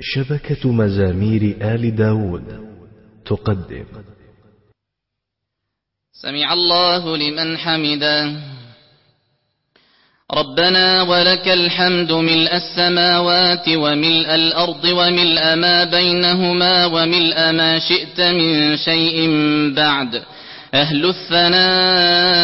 شبكة مزامير آل داود تقدم. سمع الله لمن حمدا ربنا ولك الحمد ملء السماوات وملء الأرض وملء ما بينهما وملء ما شئت من شيء بعد. أهل الثناء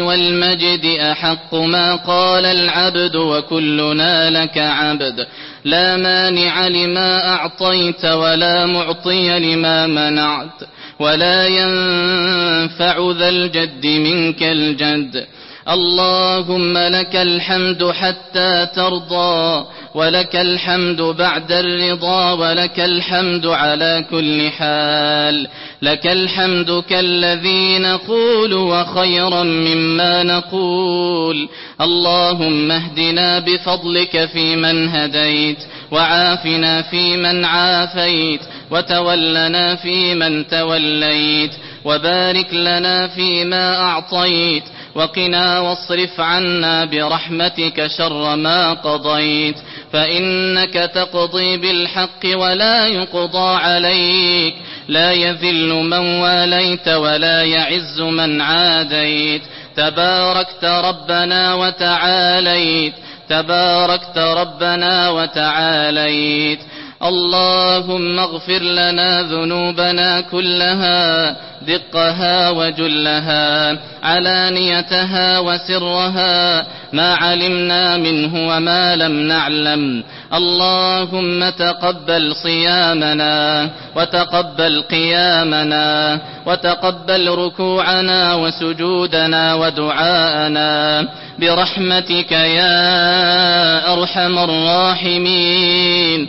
والمجد أحق ما قال العبد وكلنا لك عبد. لا مانع لما أعطيت ولا معطي لما منعت ولا ينفع ذا الجد منك الجد اللهم لك الحمد حتى ترضى ولك الحمد بعد الرضا ولك الحمد على كل حال لك الحمد كالذي نقول وخيرا مما نقول اللهم اهدنا بفضلك فيمن هديت وعافنا فيمن عافيت وتولنا فيمن توليت وبارك لنا فيما أعطيت وقنا واصرف عنا برحمتك شر ما قضيت فإنك تقضي بالحق ولا يقضى عليك. لا يذل من واليت ولا يعز من عاديت. تباركت ربنا وتعاليت تباركت ربنا وتعاليت. اللهم اغفر لنا ذنوبنا كلها دقها وجلها علانيتها وسرها ما علمنا منه وما لم نعلم. اللهم تقبل صيامنا وتقبل قيامنا وتقبل ركوعنا وسجودنا ودعاءنا. برحمتك يا أرحم الراحمين.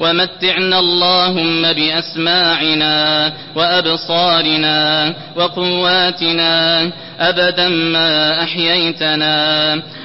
ومتعنا اللهم بأسماعنا وأبصارنا وقواتنا أبدا ما أحييتنا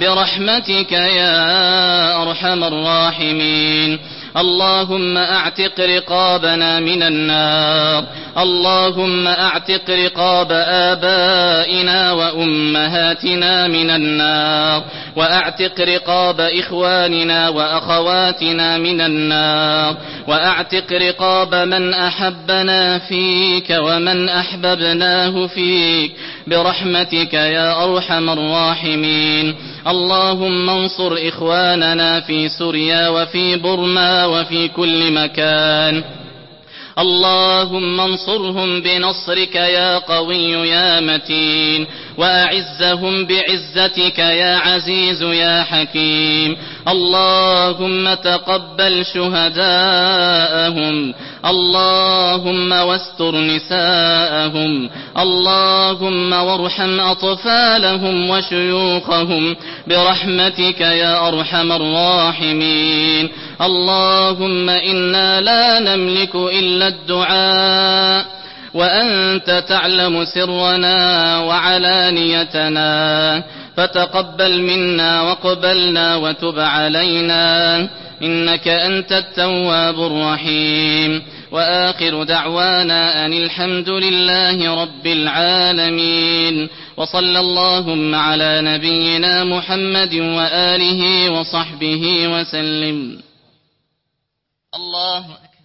برحمتك يا أرحم الراحمين. اللهم أعتق رقابنا من النار. اللهم أعتق رقاب آبائنا وأمهاتنا من النار. وأعتق رقاب إخواننا وأخواتنا من النار. وأعتق رقاب من أحبنا فيك ومن أحببناه فيك. برحمتك يا أرحم الراحمين. اللهم انصر إخواننا في سوريا وفي برما وفي كل مكان. اللهم انصرهم بنصرك يا قوي يا متين. وأعزهم بعزتك يا عزيز يا حكيم. اللهم تقبل شهداءهم. اللهم واستر نساءهم اللهم وارحم أطفالهم وشيوخهم برحمتك يا أرحم الراحمين. اللهم إنا لا نملك إلا الدعاء وأنت تعلم سرنا وعلانيتنا. فتقبل منا وقبلنا وتب علينا. إنك أنت التواب الرحيم. وآخر دعوانا أن الحمد لله رب العالمين. وصلى اللهم على نبينا محمد وآله وصحبه وسلم. الله أكبر.